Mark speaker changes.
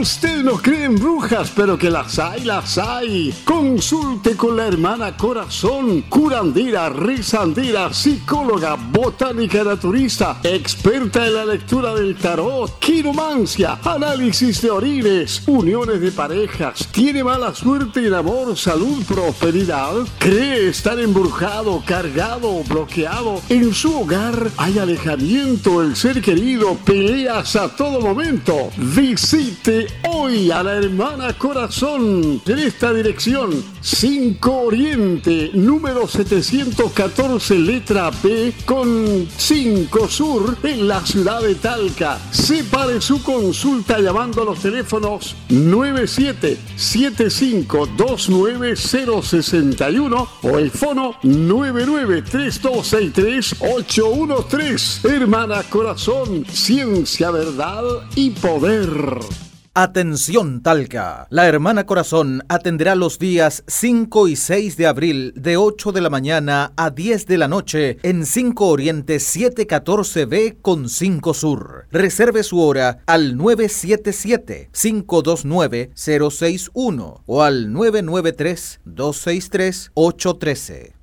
Speaker 1: Usted no cree en brujas, pero que las hay, las hay. Consulte con la hermana Corazón, curandira, rizandira, psicóloga, botánica naturista, experta en la lectura del tarot, quiromancia, análisis de orines, uniones de parejas. ¿Tiene mala suerte en amor, salud, prosperidad? ¿Cree estar embrujado, cargado bloqueado? En su hogar hay alejamiento, el ser querido, peleas a todo momento. Visite hoy a la hermana Corazón en esta dirección 5 Oriente, número 714, letra B, con 5 Sur, en la ciudad de Talca. Separe su consulta llamando a los teléfonos 977529061 o el fono 993263813. Hermana Corazón, ciencia, verdad y poder.
Speaker 2: Atención Talca. La hermana Corazón atenderá los días 5 y 6 de abril de 8 de la mañana a 10 de la noche en 5 Oriente 714B con 5 Sur. Reserve su hora al 977-529-061 o al 993-263-813.